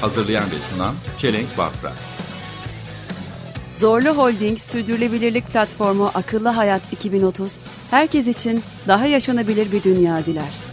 Hazırlayan ve sunan Çelenk Bafra. Zorlu Holding Sürdürülebilirlik Platformu Akıllı Hayat 2030, herkes için daha yaşanabilir bir dünya diler.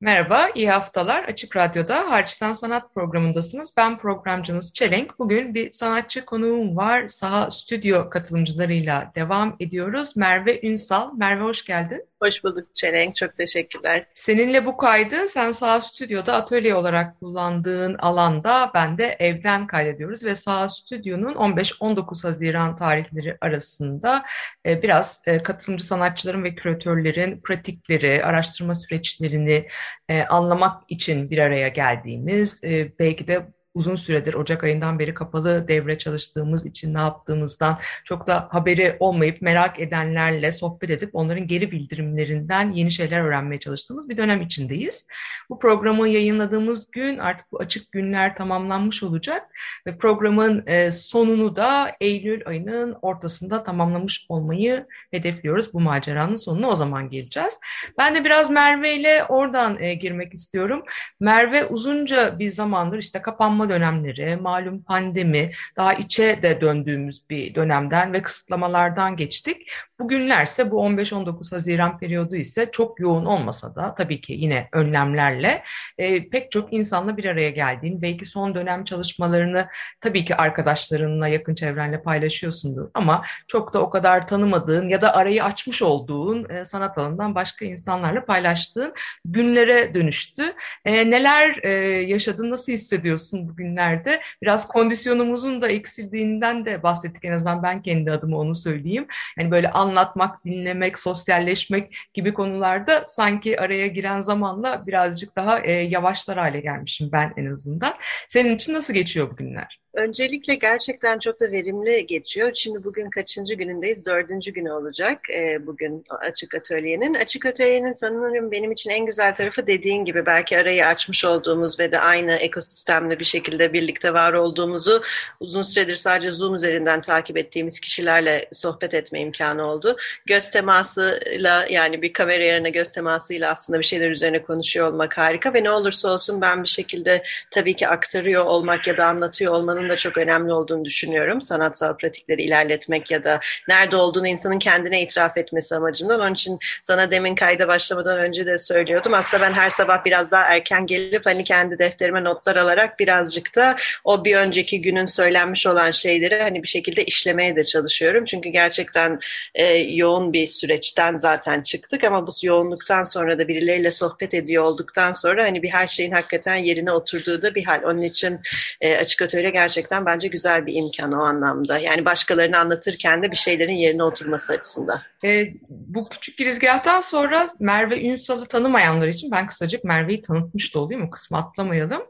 Merhaba, iyi haftalar. Açık Radyo'da Harçtan Sanat programındasınız. Ben programcınız Çelenk. Bugün bir sanatçı konuğum var. Saha Stüdyo katılımcılarıyla devam ediyoruz. Merve Ünsal. Merve hoş geldin. Hoş bulduk Çelenk. Çok teşekkürler. Seninle bu kaydı sen Saha Stüdyo'da atölye olarak kullandığın alanda ben de evden kaydediyoruz ve Saha Stüdyo'nun 15-19 Haziran tarihleri arasında e, biraz e, katılımcı sanatçıların ve küratörlerin pratikleri, araştırma süreçlerini e, anlamak için bir araya geldiğimiz, belki de uzun süredir Ocak ayından beri kapalı devre çalıştığımız için ne yaptığımızdan çok da haberi olmayıp merak edenlerle sohbet edip onların geri bildirimlerinden yeni şeyler öğrenmeye çalıştığımız bir dönem içindeyiz. Bu programı yayınladığımız gün artık bu açık günler tamamlanmış olacak ve programın e, sonunu da Eylül ayının ortasında tamamlamış olmayı hedefliyoruz. Bu maceranın sonuna o zaman geleceğiz. Ben de biraz Merve ile oradan e, girmek istiyorum. Merve uzunca bir zamandır işte kapanma kapanma dönemleri, malum pandemi, daha içe de döndüğümüz bir dönemden ve kısıtlamalardan geçtik. Bugünlerse bu 15-19 Haziran periyodu ise çok yoğun olmasa da tabii ki yine önlemlerle e, pek çok insanla bir araya geldiğin, belki son dönem çalışmalarını tabii ki arkadaşlarınla, yakın çevrenle paylaşıyorsundur ama çok da o kadar tanımadığın ya da arayı açmış olduğun e, sanat alanından başka insanlarla paylaştığın günlere dönüştü. E, neler e, yaşadın, nasıl hissediyorsun bugünlerde? Biraz kondisyonumuzun da eksildiğinden de bahsettik en azından ben kendi adıma onu söyleyeyim. Yani böyle an anlatmak, dinlemek, sosyalleşmek gibi konularda sanki araya giren zamanla birazcık daha e, yavaşlar hale gelmişim ben en azından. Senin için nasıl geçiyor bugünler? Öncelikle gerçekten çok da verimli geçiyor. Şimdi bugün kaçıncı günündeyiz? Dördüncü günü olacak e, bugün Açık Atölye'nin. Açık Atölye'nin sanırım benim için en güzel tarafı dediğin gibi belki arayı açmış olduğumuz ve de aynı ekosistemle bir şekilde birlikte var olduğumuzu uzun süredir sadece Zoom üzerinden takip ettiğimiz kişilerle sohbet etme imkanı oldu. Göz temasıyla yani bir kamera yerine göz temasıyla aslında bir şeyler üzerine konuşuyor olmak harika ve ne olursa olsun ben bir şekilde tabii ki aktarıyor olmak ya da anlatıyor olmanın olmanın da çok önemli olduğunu düşünüyorum. Sanatsal pratikleri ilerletmek ya da nerede olduğunu insanın kendine itiraf etmesi amacından. Onun için sana demin kayda başlamadan önce de söylüyordum. Aslında ben her sabah biraz daha erken gelip hani kendi defterime notlar alarak birazcık da o bir önceki günün söylenmiş olan şeyleri hani bir şekilde işlemeye de çalışıyorum. Çünkü gerçekten e, yoğun bir süreçten zaten çıktık ama bu yoğunluktan sonra da birileriyle sohbet ediyor olduktan sonra hani bir her şeyin hakikaten yerine oturduğu da bir hal. Onun için e, açık atölye gerçekten gerçekten bence güzel bir imkan o anlamda. Yani başkalarını anlatırken de bir şeylerin yerine oturması açısından. E, bu küçük girizgahtan sonra Merve Ünsal'ı tanımayanlar için ben kısacık Merve'yi tanıtmış da olayım. O kısmı atlamayalım.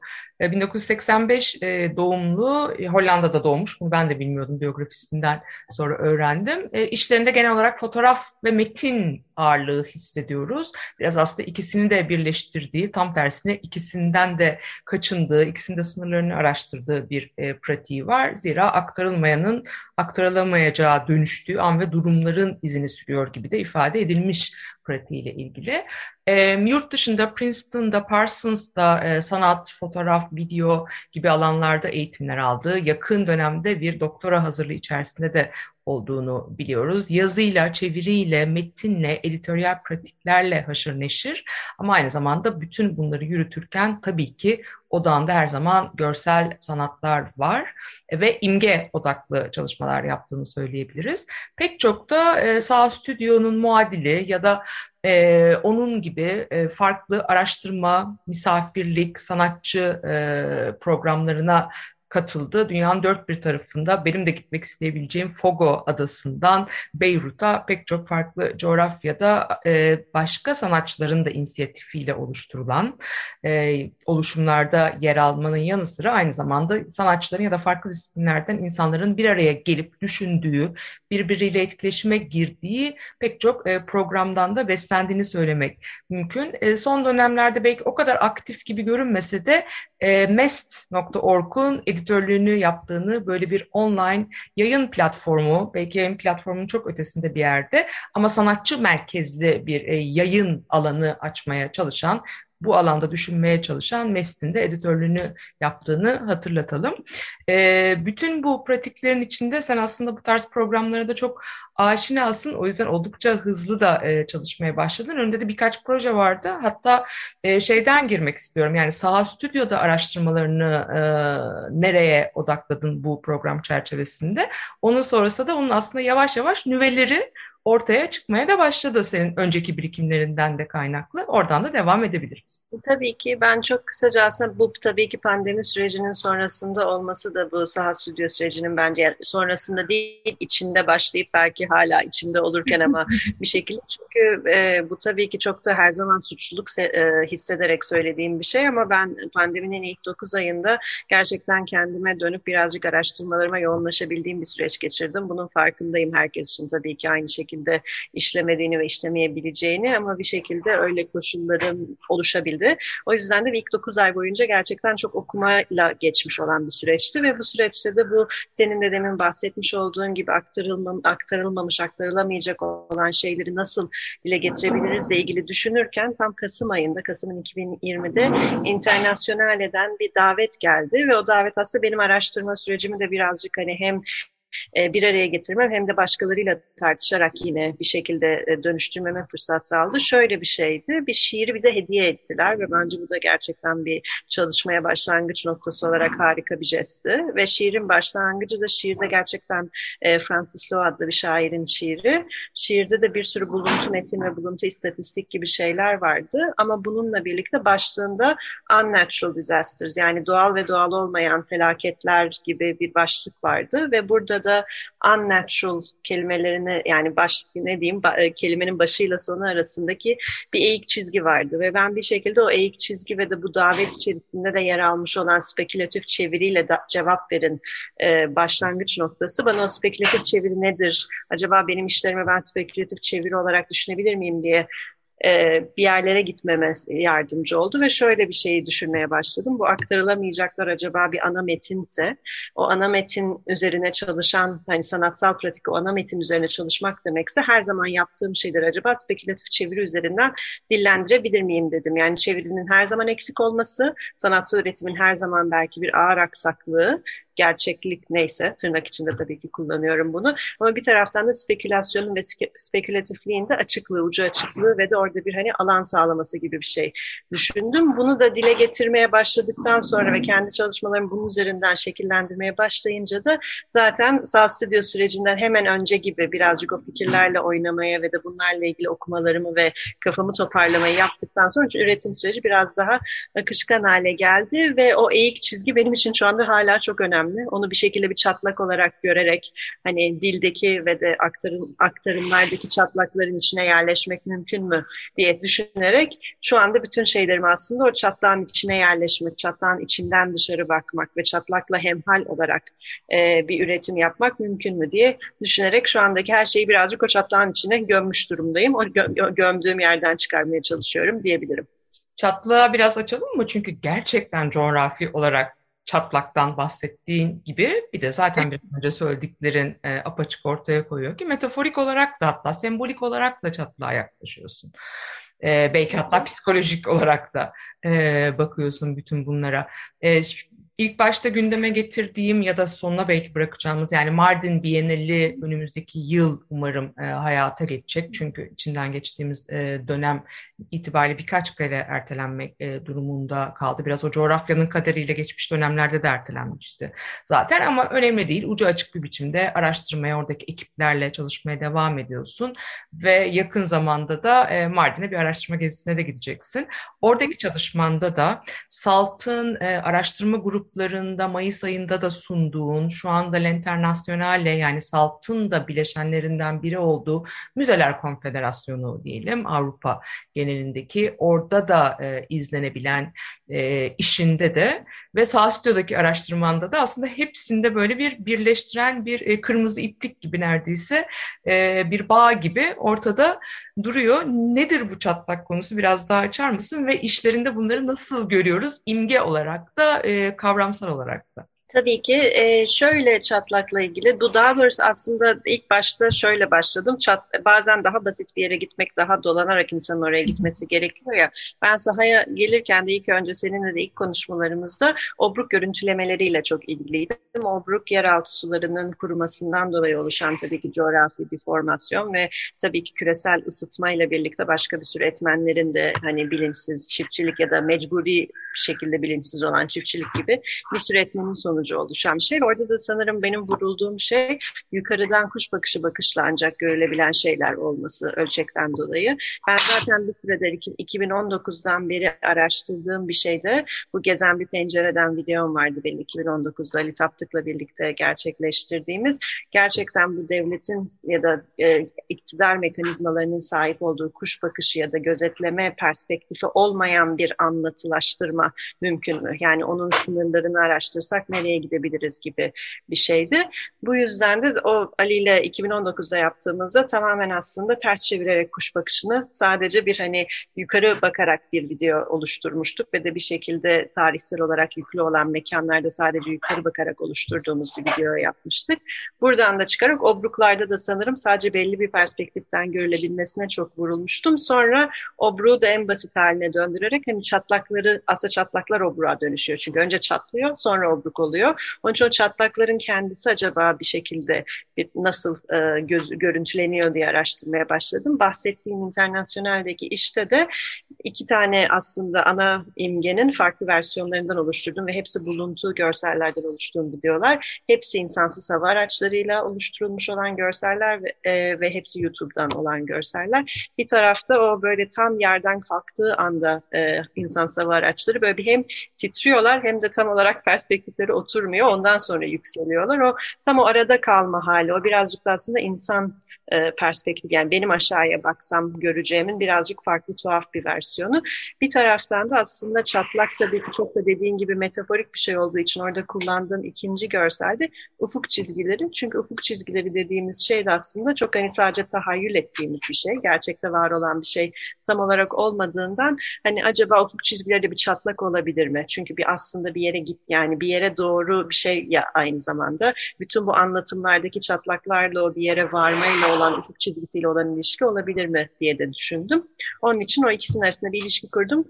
1985 e, doğumlu, e, Hollanda'da doğmuş. Bunu ben de bilmiyordum biyografisinden sonra öğrendim. E, işlerinde genel olarak fotoğraf ve metin ağırlığı hissediyoruz. Biraz aslında ikisini de birleştirdiği, tam tersine ikisinden de kaçındığı, ikisinde sınırlarını araştırdığı bir pratiği var. Zira aktarılmayanın aktarılamayacağı dönüştüğü an ve durumların izini sürüyor gibi de ifade edilmiş pratiğiyle ilgili. E, yurt dışında Princeton'da, Parsons'da e, sanat, fotoğraf, video gibi alanlarda eğitimler aldı. Yakın dönemde bir doktora hazırlığı içerisinde de olduğunu biliyoruz. Yazıyla, çeviriyle, metinle, editoryal pratiklerle haşır neşir ama aynı zamanda bütün bunları yürütürken tabii ki odağında her zaman görsel sanatlar var ve imge odaklı çalışmalar yaptığını söyleyebiliriz. Pek çok da e, sağ stüdyonun muadili ya da e, onun gibi e, farklı araştırma, misafirlik, sanatçı e, programlarına katıldı. Dünyanın dört bir tarafında benim de gitmek isteyebileceğim Fogo adasından Beyrut'a pek çok farklı coğrafyada e, başka sanatçıların da inisiyatifiyle oluşturulan e, oluşumlarda yer almanın yanı sıra aynı zamanda sanatçıların ya da farklı disiplinlerden insanların bir araya gelip düşündüğü, birbiriyle etkileşime girdiği pek çok e, programdan da beslendiğini söylemek mümkün. E, son dönemlerde belki o kadar aktif gibi görünmese de e, mest.org'un editörlüğünü yaptığını böyle bir online yayın platformu, belki yayın platformunun çok ötesinde bir yerde ama sanatçı merkezli bir e, yayın alanı açmaya çalışan bu alanda düşünmeye çalışan Mestin de editörlüğünü yaptığını hatırlatalım. E, bütün bu pratiklerin içinde sen aslında bu tarz programlara da çok aşinasın. O yüzden oldukça hızlı da e, çalışmaya başladın. Önünde de birkaç proje vardı. Hatta e, şeyden girmek istiyorum. Yani Saha Stüdyo'da araştırmalarını e, nereye odakladın bu program çerçevesinde? Onun sonrasında da onun aslında yavaş yavaş nüveleri ortaya çıkmaya da başladı senin önceki birikimlerinden de kaynaklı. Oradan da devam edebiliriz. Tabii ki ben çok kısaca aslında bu tabii ki pandemi sürecinin sonrasında olması da bu saha stüdyo sürecinin bence sonrasında değil içinde başlayıp belki hala içinde olurken ama bir şekilde çünkü e, bu tabii ki çok da her zaman suçluluk e, hissederek söylediğim bir şey ama ben pandeminin ilk 9 ayında gerçekten kendime dönüp birazcık araştırmalarıma yoğunlaşabildiğim bir süreç geçirdim. Bunun farkındayım herkes için tabii ki aynı şekilde şekilde işlemediğini ve işlemeyebileceğini ama bir şekilde öyle koşulların oluşabildi. O yüzden de ilk 9 ay boyunca gerçekten çok okumayla geçmiş olan bir süreçti ve bu süreçte de bu senin de demin bahsetmiş olduğun gibi aktarılmam, aktarılmamış, aktarılamayacak olan şeyleri nasıl dile getirebiliriz de ilgili düşünürken tam Kasım ayında, Kasım'ın 2020'de internasyonel bir davet geldi ve o davet aslında benim araştırma sürecimi de birazcık hani hem e, bir araya getirmem hem de başkalarıyla tartışarak yine bir şekilde e, dönüştürmeme fırsat sağladı. Şöyle bir şeydi, bir şiiri bize hediye ettiler ve bence bu da gerçekten bir çalışmaya başlangıç noktası olarak harika bir jestti. Ve şiirin başlangıcı da şiirde gerçekten e, Francis Lowe adlı bir şairin şiiri. Şiirde de bir sürü buluntu metin ve buluntu istatistik gibi şeyler vardı ama bununla birlikte başlığında unnatural disasters yani doğal ve doğal olmayan felaketler gibi bir başlık vardı ve burada da unnatural kelimelerini yani baş ne diyeyim e, kelimenin başıyla sonu arasındaki bir eğik çizgi vardı ve ben bir şekilde o eğik çizgi ve de bu davet içerisinde de yer almış olan spekülatif çeviriyle da cevap verin e, başlangıç noktası. Bana o spekülatif çeviri nedir? Acaba benim işlerime ben spekülatif çeviri olarak düşünebilir miyim diye bir yerlere gitmeme yardımcı oldu ve şöyle bir şeyi düşünmeye başladım. Bu aktarılamayacaklar acaba bir ana metinse, o ana metin üzerine çalışan, hani sanatsal pratik o ana metin üzerine çalışmak demekse her zaman yaptığım şeyler acaba spekülatif çeviri üzerinden dillendirebilir miyim dedim. Yani çevirinin her zaman eksik olması, sanatsal üretimin her zaman belki bir ağır aksaklığı, gerçeklik neyse tırnak içinde tabii ki kullanıyorum bunu. Ama bir taraftan da spekülasyonun ve spekülatifliğin de açıklığı, ucu açıklığı ve de orada bir hani alan sağlaması gibi bir şey düşündüm. Bunu da dile getirmeye başladıktan sonra ve kendi çalışmalarımı bunun üzerinden şekillendirmeye başlayınca da zaten sağ stüdyo sürecinden hemen önce gibi birazcık o fikirlerle oynamaya ve de bunlarla ilgili okumalarımı ve kafamı toparlamayı yaptıktan sonra üretim süreci biraz daha akışkan hale geldi ve o eğik çizgi benim için şu anda hala çok önemli önemli. Onu bir şekilde bir çatlak olarak görerek hani dildeki ve de aktarım, aktarımlardaki çatlakların içine yerleşmek mümkün mü diye düşünerek şu anda bütün şeylerim aslında o çatlağın içine yerleşmek, çatlağın içinden dışarı bakmak ve çatlakla hemhal olarak e, bir üretim yapmak mümkün mü diye düşünerek şu andaki her şeyi birazcık o çatlağın içine gömmüş durumdayım. O gö gömdüğüm yerden çıkarmaya çalışıyorum diyebilirim. Çatlağı biraz açalım mı? Çünkü gerçekten coğrafi olarak çatlaktan bahsettiğin gibi bir de zaten bir önce söylediklerin e, apaçık ortaya koyuyor ki metaforik olarak da hatta sembolik olarak da çatlağa yaklaşıyorsun. E, belki hatta psikolojik olarak da e, bakıyorsun bütün bunlara. E, İlk başta gündeme getirdiğim ya da sonuna belki bırakacağımız yani Mardin Bienali önümüzdeki yıl umarım e, hayata geçecek. Çünkü içinden geçtiğimiz e, dönem itibariyle birkaç kere ertelenmek e, durumunda kaldı. Biraz o coğrafyanın kaderiyle geçmiş dönemlerde de ertelenmişti zaten ama önemli değil. Ucu açık bir biçimde araştırmaya oradaki ekiplerle çalışmaya devam ediyorsun ve yakın zamanda da e, Mardin'e bir araştırma gezisine de gideceksin. Oradaki çalışmanda da SALT'ın e, araştırma grubu gruplarında Mayıs ayında da sunduğun, şu anda L'Internationale yani Salt'ın da bileşenlerinden biri olduğu Müzeler Konfederasyonu diyelim Avrupa genelindeki orada da e, izlenebilen e, işinde de ve sağ stüdyodaki araştırmanda da aslında hepsinde böyle bir birleştiren bir e, kırmızı iplik gibi neredeyse e, bir bağ gibi ortada duruyor. Nedir bu çatlak konusu? Biraz daha açar mısın? Ve işlerinde bunları nasıl görüyoruz? İmge olarak da e, kavramsal olarak da? Tabii ki e, şöyle çatlakla ilgili bu aslında ilk başta şöyle başladım. Çat, bazen daha basit bir yere gitmek daha dolanarak insanın oraya gitmesi gerekiyor ya. Ben sahaya gelirken de ilk önce seninle de ilk konuşmalarımızda obruk görüntülemeleriyle çok ilgiliydim. Obruk yeraltı sularının kurumasından dolayı oluşan tabii ki coğrafi bir formasyon ve tabii ki küresel ısıtmayla birlikte başka bir sürü etmenlerin de hani bilinçsiz çiftçilik ya da mecburi şekilde bilinçsiz olan çiftçilik gibi bir sürü etmenin sonucu sonucu oluşan bir şey. Orada da sanırım benim vurulduğum şey yukarıdan kuş bakışı bakışla ancak görülebilen şeyler olması ölçekten dolayı. Ben zaten bir süredir 2019'dan beri araştırdığım bir şeyde bu Gezen Bir Pencereden videom vardı benim 2019'da Ali Taptık'la birlikte gerçekleştirdiğimiz. Gerçekten bu devletin ya da e, iktidar mekanizmalarının sahip olduğu kuş bakışı ya da gözetleme perspektifi olmayan bir anlatılaştırma mümkün mü? Yani onun sınırlarını araştırsak nereye nereye gidebiliriz gibi bir şeydi. Bu yüzden de o Ali ile 2019'da yaptığımızda tamamen aslında ters çevirerek kuş bakışını sadece bir hani yukarı bakarak bir video oluşturmuştuk ve de bir şekilde tarihsel olarak yüklü olan mekanlarda sadece yukarı bakarak oluşturduğumuz bir video yapmıştık. Buradan da çıkarak obruklarda da sanırım sadece belli bir perspektiften görülebilmesine çok vurulmuştum. Sonra obruğu da en basit haline döndürerek hani çatlakları aslında çatlaklar obruğa dönüşüyor. Çünkü önce çatlıyor sonra obruk oluyor oluyor. Onun için o çatlakların kendisi acaba bir şekilde bir nasıl e, göz, görüntüleniyor diye araştırmaya başladım. Bahsettiğim internasyonaldeki işte de iki tane aslında ana imgenin farklı versiyonlarından oluşturdum ve hepsi bulunduğu görsellerden oluştuğunu biliyorlar. Hepsi insansız hava araçlarıyla oluşturulmuş olan görseller ve, e, ve hepsi YouTube'dan olan görseller. Bir tarafta o böyle tam yerden kalktığı anda e, insansız hava araçları böyle bir hem titriyorlar hem de tam olarak perspektifleri oturmuyor. Ondan sonra yükseliyorlar. O tam o arada kalma hali. O birazcık da aslında insan e, perspektif yani benim aşağıya baksam göreceğimin birazcık farklı tuhaf bir versiyonu. Bir taraftan da aslında çatlak tabii ki çok da dediğin gibi metaforik bir şey olduğu için orada kullandığım ikinci görselde ufuk çizgileri. Çünkü ufuk çizgileri dediğimiz şey de aslında çok hani sadece tahayyül ettiğimiz bir şey. Gerçekte var olan bir şey tam olarak olmadığından hani acaba ufuk çizgileri bir çatlak olabilir mi? Çünkü bir aslında bir yere git yani bir yere doğru bir şey ya aynı zamanda. Bütün bu anlatımlardaki çatlaklarla o bir yere varmayla olan ufuk çizgisiyle olan ilişki olabilir mi diye de düşündüm. Onun için o ikisinin arasında bir ilişki kurdum.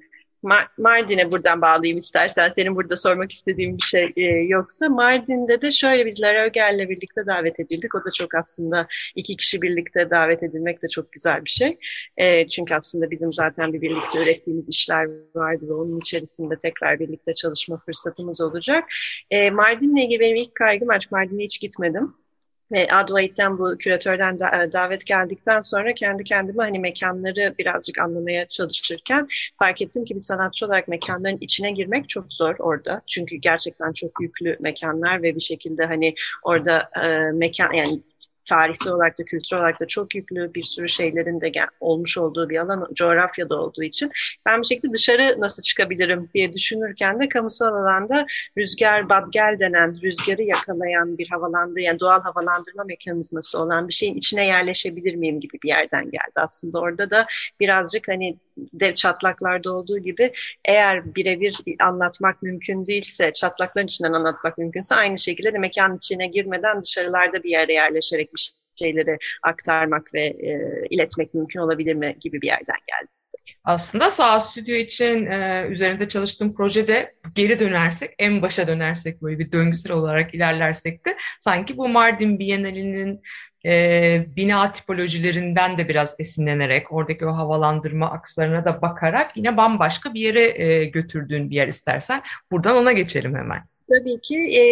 Mardin'e buradan bağlayayım istersen. Senin burada sormak istediğin bir şey e, yoksa. Mardin'de de şöyle biz Lara Ögel'le birlikte davet edildik. O da çok aslında iki kişi birlikte davet edilmek de çok güzel bir şey. E, çünkü aslında bizim zaten bir birlikte ürettiğimiz işler vardı ve onun içerisinde tekrar birlikte çalışma fırsatımız olacak. E, Mardin'le ilgili benim ilk kaygım artık Mardin'e hiç gitmedim. Ve Advait'ten bu küratörden da, e, davet geldikten sonra kendi kendime hani mekanları birazcık anlamaya çalışırken fark ettim ki bir sanatçı olarak mekanların içine girmek çok zor orada. Çünkü gerçekten çok yüklü mekanlar ve bir şekilde hani orada e, mekan yani tarihsel olarak da kültürel olarak da çok yüklü bir sürü şeylerin de olmuş olduğu bir alan coğrafyada olduğu için ben bir şekilde dışarı nasıl çıkabilirim diye düşünürken de kamusal alanda rüzgar badgel denen rüzgarı yakalayan bir havalandı yani doğal havalandırma mekanizması olan bir şeyin içine yerleşebilir miyim gibi bir yerden geldi. Aslında orada da birazcık hani dev çatlaklarda olduğu gibi eğer birebir anlatmak mümkün değilse çatlakların içinden anlatmak mümkünse aynı şekilde de mekanın içine girmeden dışarılarda bir yere yerleşerek bir şeyleri aktarmak ve e, iletmek mümkün olabilir mi gibi bir yerden geldi. Aslında sağ stüdyo için e, üzerinde çalıştığım projede geri dönersek, en başa dönersek böyle bir döngüsel olarak ilerlersek de sanki bu Mardin Bienalinin e, bina tipolojilerinden de biraz esinlenerek, oradaki o havalandırma akslarına da bakarak yine bambaşka bir yere e, götürdüğün bir yer istersen. Buradan ona geçelim hemen. Tabii ki. E,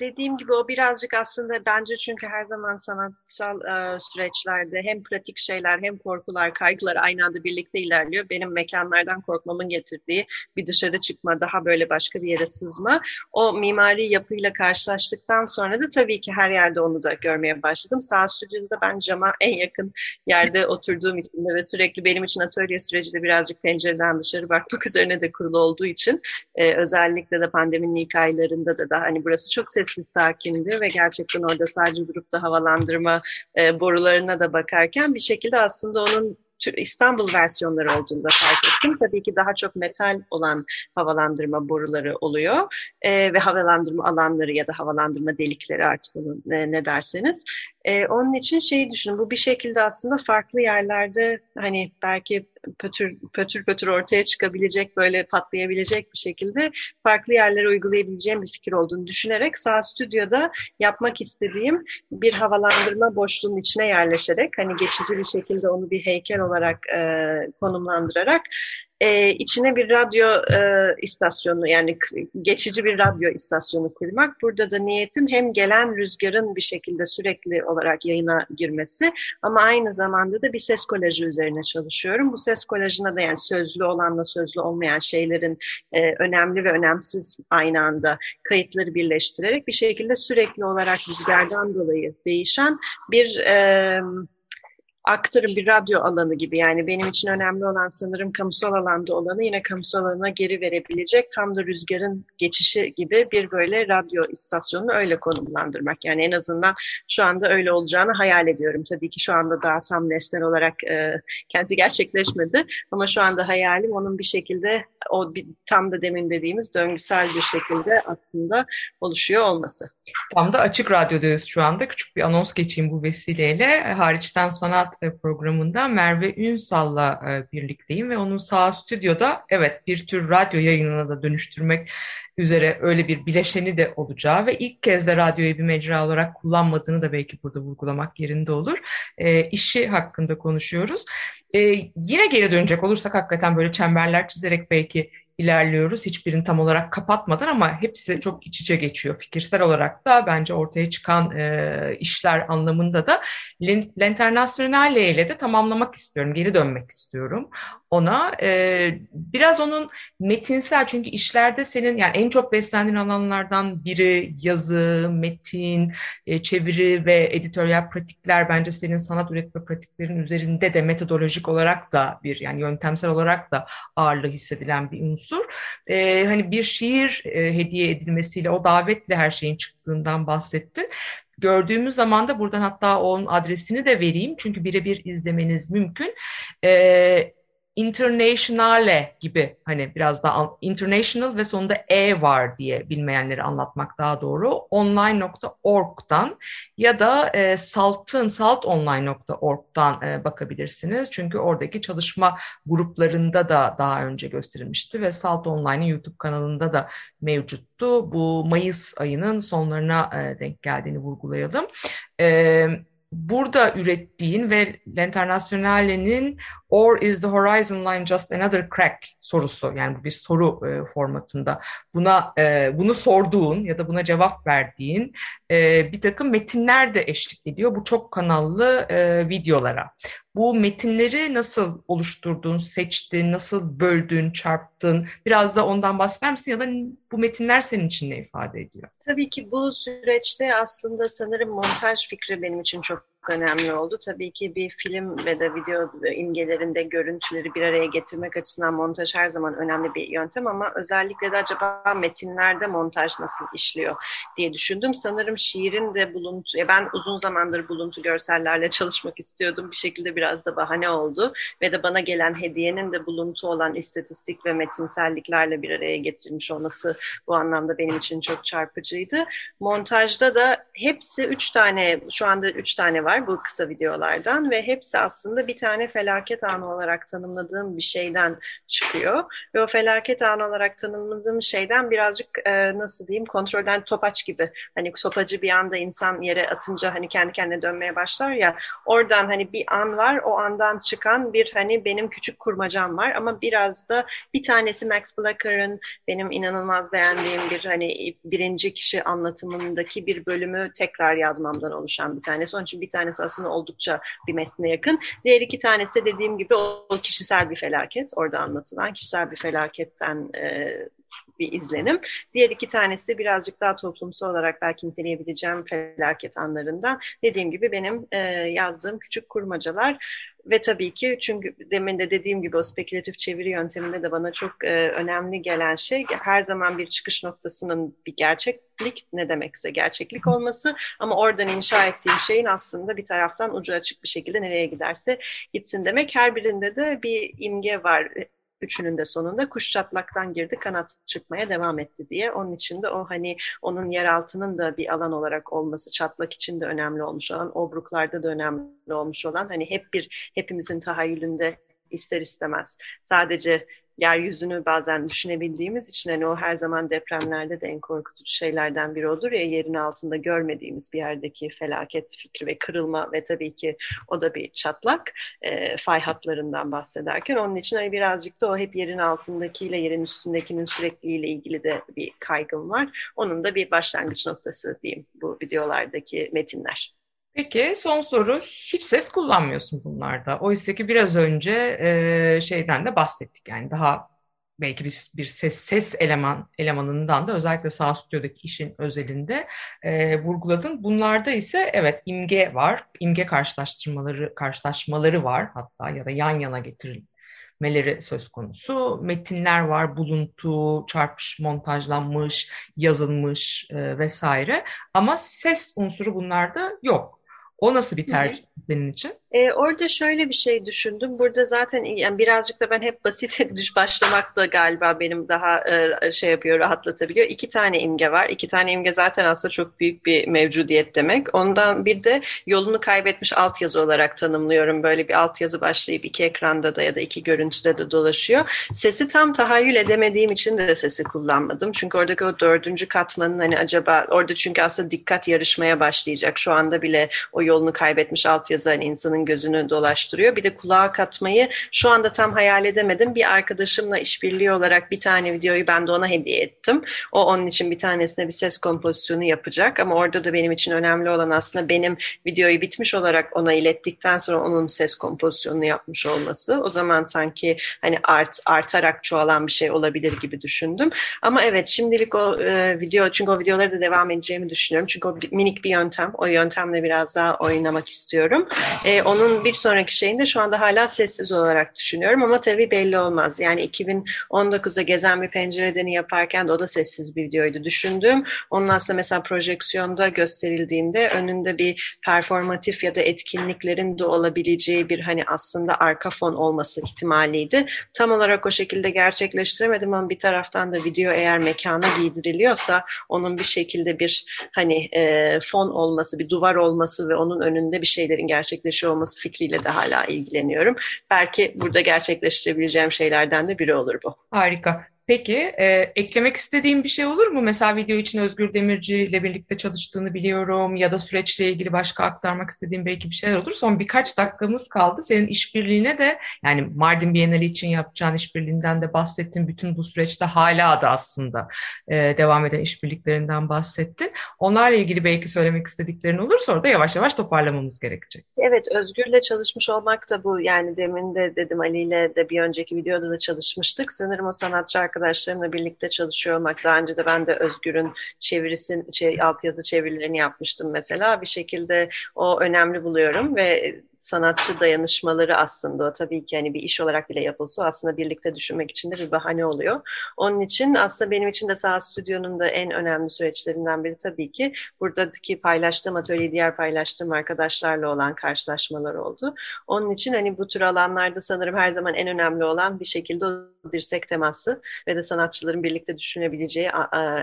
dediğim gibi o birazcık aslında bence çünkü her zaman sanatsal e, süreçlerde hem pratik şeyler hem korkular, kaygılar aynı anda birlikte ilerliyor. Benim mekanlardan korkmamın getirdiği bir dışarı çıkma, daha böyle başka bir yere sızma. O mimari yapıyla karşılaştıktan sonra da tabii ki her yerde onu da görmeye başladım. Sağ stüdyoda ben cama en yakın yerde oturduğum için ve sürekli benim için atölye süreci de birazcık pencereden dışarı bakmak üzerine de kurulu olduğu için e, özellikle de pandeminin ilk aylarında da daha hani burası çok sessiz sakindi ve gerçekten orada sadece durup da havalandırma e, borularına da bakarken bir şekilde aslında onun İstanbul versiyonları olduğunda fark ettim. Tabii ki daha çok metal olan havalandırma boruları oluyor e, ve havalandırma alanları ya da havalandırma delikleri artık bunu ne, ne derseniz. E, onun için şeyi düşünün bu bir şekilde aslında farklı yerlerde hani belki pötür pötür pötür ortaya çıkabilecek böyle patlayabilecek bir şekilde farklı yerlere uygulayabileceğim bir fikir olduğunu düşünerek sağ stüdyoda yapmak istediğim bir havalandırma boşluğunun içine yerleşerek hani geçici bir şekilde onu bir heykel olarak e, konumlandırarak e, içine bir radyo e, istasyonu yani geçici bir radyo istasyonu kurmak. Burada da niyetim hem gelen rüzgarın bir şekilde sürekli olarak yayına girmesi ama aynı zamanda da bir ses kolajı üzerine çalışıyorum. Bu ses kolajına da yani sözlü olanla sözlü olmayan şeylerin e, önemli ve önemsiz aynı anda kayıtları birleştirerek bir şekilde sürekli olarak rüzgardan dolayı değişen bir e, aktarım bir radyo alanı gibi. Yani benim için önemli olan sanırım kamusal alanda olanı yine kamusal alana geri verebilecek tam da rüzgarın geçişi gibi bir böyle radyo istasyonunu öyle konumlandırmak. Yani en azından şu anda öyle olacağını hayal ediyorum. Tabii ki şu anda daha tam nesnel olarak e, kendisi gerçekleşmedi ama şu anda hayalim onun bir şekilde o bir, tam da demin dediğimiz döngüsel bir şekilde aslında oluşuyor olması. Tam da açık radyodayız şu anda. Küçük bir anons geçeyim bu vesileyle. Hariçten Sanat programında Merve Ünsal'la e, birlikteyim ve onun sağ stüdyoda evet bir tür radyo yayınına da dönüştürmek üzere öyle bir bileşeni de olacağı ve ilk kez de radyoyu bir mecra olarak kullanmadığını da belki burada vurgulamak yerinde olur. E, işi hakkında konuşuyoruz. E, yine geri dönecek olursak hakikaten böyle çemberler çizerek belki ilerliyoruz. Hiçbirini tam olarak kapatmadan ama hepsi çok iç içe geçiyor. Fikirsel olarak da bence ortaya çıkan e, işler anlamında da L'Internazionale ile de tamamlamak istiyorum. Geri dönmek istiyorum ona. E, biraz onun metinsel çünkü işlerde senin yani en çok beslendiğin alanlardan biri yazı, metin, e, çeviri ve editoryal pratikler bence senin sanat üretme pratiklerin üzerinde de metodolojik olarak da bir yani yöntemsel olarak da ağırlığı hissedilen bir unsur. E, hani bir şiir e, hediye edilmesiyle o davetle her şeyin çıktığından bahsettin gördüğümüz zaman da buradan hatta onun adresini de vereyim çünkü birebir izlemeniz mümkün. Ee, internationale gibi hani biraz daha international ve sonunda e var diye bilmeyenleri anlatmak daha doğru. online.org'dan ya da e, saltın saltonline.org'dan e, bakabilirsiniz. Çünkü oradaki çalışma gruplarında da daha önce gösterilmişti ve Salt Online'in YouTube kanalında da mevcuttu. Bu Mayıs ayının sonlarına e, denk geldiğini vurgulayalım. E, burada ürettiğin ve L'Internationale'nin Or is the horizon line just another crack sorusu yani bu bir soru e, formatında buna e, bunu sorduğun ya da buna cevap verdiğin e, bir takım metinler de eşlik ediyor bu çok kanallı e, videolara. Bu metinleri nasıl oluşturdun, seçtin, nasıl böldün, çarptın? Biraz da ondan bahseder misin ya da bu metinler senin için ne ifade ediyor? Tabii ki bu süreçte aslında sanırım montaj fikri benim için çok önemli oldu. Tabii ki bir film ve de video imgelerinde görüntüleri bir araya getirmek açısından montaj her zaman önemli bir yöntem ama özellikle de acaba metinlerde montaj nasıl işliyor diye düşündüm. Sanırım şiirin de buluntu, ben uzun zamandır buluntu görsellerle çalışmak istiyordum. Bir şekilde biraz da bahane oldu ve de bana gelen hediyenin de buluntu olan istatistik ve metinselliklerle bir araya getirilmiş olması bu anlamda benim için çok çarpıcıydı. Montajda da hepsi üç tane, şu anda üç tane var var bu kısa videolardan ve hepsi aslında bir tane felaket anı olarak tanımladığım bir şeyden çıkıyor. Ve o felaket anı olarak tanımladığım şeyden birazcık e, nasıl diyeyim kontrolden topaç gibi. Hani sopacı bir anda insan yere atınca hani kendi kendine dönmeye başlar ya oradan hani bir an var o andan çıkan bir hani benim küçük kurmacam var ama biraz da bir tanesi Max Blacker'ın benim inanılmaz beğendiğim bir hani birinci kişi anlatımındaki bir bölümü tekrar yazmamdan oluşan bir tanesi. Onun için bir tanesi aslında oldukça bir metne yakın. Diğer iki tanesi de dediğim gibi o, kişisel bir felaket. Orada anlatılan kişisel bir felaketten e, bir izlenim. Diğer iki tanesi birazcık daha toplumsal olarak belki niteleyebileceğim felaket anlarından. Dediğim gibi benim e, yazdığım küçük kurmacalar ve tabii ki çünkü demin de dediğim gibi o spekülatif çeviri yönteminde de bana çok e, önemli gelen şey her zaman bir çıkış noktasının bir gerçeklik ne demekse gerçeklik olması ama oradan inşa ettiğim şeyin aslında bir taraftan ucu açık bir şekilde nereye giderse gitsin demek. Her birinde de bir imge var Üçünün de sonunda kuş çatlaktan girdi kanat çıkmaya devam etti diye. Onun için de o hani onun yeraltının da bir alan olarak olması çatlak için de önemli olmuş olan, obruklarda da önemli olmuş olan hani hep bir hepimizin tahayyülünde ister istemez sadece yeryüzünü bazen düşünebildiğimiz için hani o her zaman depremlerde de en korkutucu şeylerden biri olur ya yerin altında görmediğimiz bir yerdeki felaket fikri ve kırılma ve tabii ki o da bir çatlak e, fay hatlarından bahsederken onun için hani birazcık da o hep yerin altındakiyle yerin üstündekinin sürekliliğiyle ilgili de bir kaygım var. Onun da bir başlangıç noktası diyeyim bu videolardaki metinler. Peki son soru hiç ses kullanmıyorsun bunlarda. Oysa ki biraz önce e, şeyden de bahsettik yani daha belki bir, bir ses ses eleman elemanından da özellikle sağ stüdyodaki işin özelinde e, vurguladın. Bunlarda ise evet imge var, imge karşılaştırmaları karşılaşmaları var hatta ya da yan yana getirilmeleri söz konusu. Metinler var, buluntu, çarpış, montajlanmış, yazılmış e, vesaire. Ama ses unsuru bunlarda yok. O nasıl bir tercih senin için? Ee, orada şöyle bir şey düşündüm. Burada zaten yani birazcık da ben hep basit düş başlamak da galiba benim daha e, şey yapıyor, rahatlatabiliyor. İki tane imge var. İki tane imge zaten aslında çok büyük bir mevcudiyet demek. Ondan bir de yolunu kaybetmiş altyazı olarak tanımlıyorum. Böyle bir altyazı başlayıp iki ekranda da ya da iki görüntüde de dolaşıyor. Sesi tam tahayyül edemediğim için de sesi kullanmadım. Çünkü oradaki o dördüncü katmanın hani acaba orada çünkü aslında dikkat yarışmaya başlayacak. Şu anda bile o yolunu kaybetmiş altyazı hani insanın gözünü dolaştırıyor. Bir de kulağa katmayı şu anda tam hayal edemedim. Bir arkadaşımla işbirliği olarak bir tane videoyu ben de ona hediye ettim. O onun için bir tanesine bir ses kompozisyonu yapacak ama orada da benim için önemli olan aslında benim videoyu bitmiş olarak ona ilettikten sonra onun ses kompozisyonunu yapmış olması. O zaman sanki hani art artarak çoğalan bir şey olabilir gibi düşündüm. Ama evet şimdilik o e, video çünkü o videoları da devam edeceğimi düşünüyorum. Çünkü o minik bir yöntem. O yöntemle biraz daha oynamak istiyorum. E, onun bir sonraki şeyinde şu anda hala sessiz olarak düşünüyorum ama tabii belli olmaz. Yani 2019'da Gezen Bir Pencereden yaparken de o da sessiz bir videoydu düşündüm. Onun aslında mesela projeksiyonda gösterildiğinde önünde bir performatif ya da etkinliklerin de olabileceği bir hani aslında arka fon olması ihtimaliydi. Tam olarak o şekilde gerçekleştiremedim ama bir taraftan da video eğer mekana giydiriliyorsa onun bir şekilde bir hani e, fon olması, bir duvar olması ve onun önünde bir şeylerin gerçekleşiyor olması fikriyle de hala ilgileniyorum. Belki burada gerçekleştirebileceğim şeylerden de biri olur bu. Harika. Peki, e, eklemek istediğim bir şey olur mu? Mesela video için Özgür Demirci ile birlikte çalıştığını biliyorum ya da süreçle ilgili başka aktarmak istediğim belki bir şeyler olur. Son birkaç dakikamız kaldı. Senin işbirliğine de yani Mardin Bienali için yapacağın işbirliğinden de bahsettin. Bütün bu süreçte hala da aslında e, devam eden işbirliklerinden bahsettin. Onlarla ilgili belki söylemek istediklerin olur. Sonra da yavaş yavaş toparlamamız gerekecek. Evet, Özgür'le çalışmış olmak da bu. Yani demin de dedim Ali ile de bir önceki videoda da çalışmıştık. Sanırım o sanatçı arkadaşlarımla birlikte çalışıyor olmak. Daha önce de ben de Özgür'ün çevirisin, şey, altyazı çevirilerini yapmıştım mesela. Bir şekilde o önemli buluyorum ve sanatçı dayanışmaları aslında o tabii ki hani bir iş olarak bile yapılsa aslında birlikte düşünmek için de bir bahane oluyor. Onun için aslında benim için de Sağ Stüdyo'nun da en önemli süreçlerinden biri tabii ki buradaki paylaştığım atölye diğer paylaştığım arkadaşlarla olan karşılaşmalar oldu. Onun için hani bu tür alanlarda sanırım her zaman en önemli olan bir şekilde o dirsek teması ve de sanatçıların birlikte düşünebileceği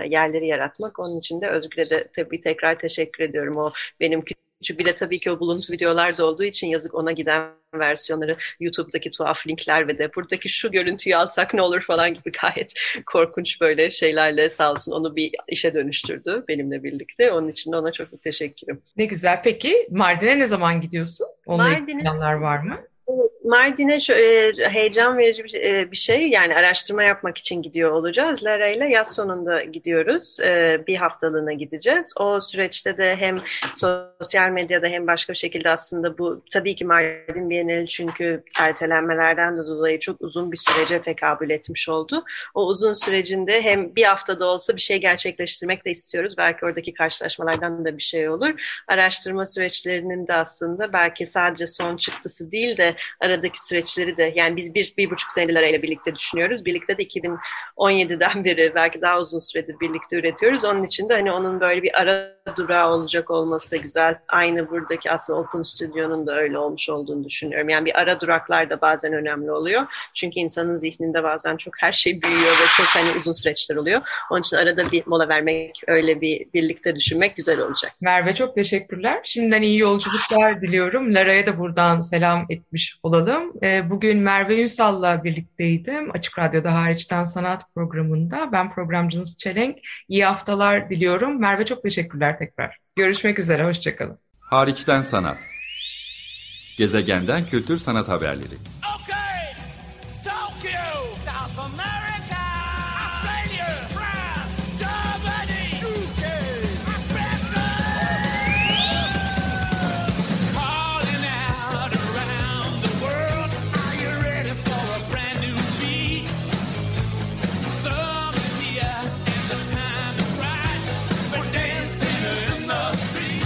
yerleri yaratmak. Onun için de Özgür'e de tabii tekrar teşekkür ediyorum. O benim küçük. Bir de tabii ki o buluntu videolar da olduğu için yazık ona giden versiyonları YouTube'daki tuhaf linkler ve de buradaki şu görüntüyü alsak ne olur falan gibi gayet korkunç böyle şeylerle sağ olsun onu bir işe dönüştürdü benimle birlikte. Onun için de ona çok teşekkürüm. Ne güzel. Peki Mardin'e ne zaman gidiyorsun? Onunla Mardin'e planlar var mı? Mardin'e heyecan verici bir, e, bir şey yani araştırma yapmak için gidiyor olacağız. Lara ile yaz sonunda gidiyoruz. E, bir haftalığına gideceğiz. O süreçte de hem sosyal medyada hem başka bir şekilde aslında bu tabii ki Mardin Bienali çünkü ertelenmelerden de dolayı çok uzun bir sürece tekabül etmiş oldu. O uzun sürecinde hem bir haftada olsa bir şey gerçekleştirmek de istiyoruz. Belki oradaki karşılaşmalardan da bir şey olur. Araştırma süreçlerinin de aslında belki sadece son çıktısı değil de aradaki süreçleri de yani biz bir, bir buçuk senedir arayla birlikte düşünüyoruz. Birlikte de 2017'den beri belki daha uzun süredir birlikte üretiyoruz. Onun için de hani onun böyle bir ara durağı olacak olması da güzel. Aynı buradaki aslında Open Studio'nun da öyle olmuş olduğunu düşünüyorum. Yani bir ara duraklar da bazen önemli oluyor. Çünkü insanın zihninde bazen çok her şey büyüyor ve çok hani uzun süreçler oluyor. Onun için arada bir mola vermek, öyle bir birlikte düşünmek güzel olacak. Merve çok teşekkürler. Şimdiden iyi yolculuklar diliyorum. Lara'ya da buradan selam etmiş olalım. Ee, bugün Merve Ünsal'la birlikteydim. Açık Radyo'da Hariçten Sanat programında. Ben programcınız Çelenk. İyi haftalar diliyorum. Merve çok teşekkürler tekrar. Görüşmek üzere, hoşçakalın. Hariçten Sanat Gezegenden Kültür Sanat Haberleri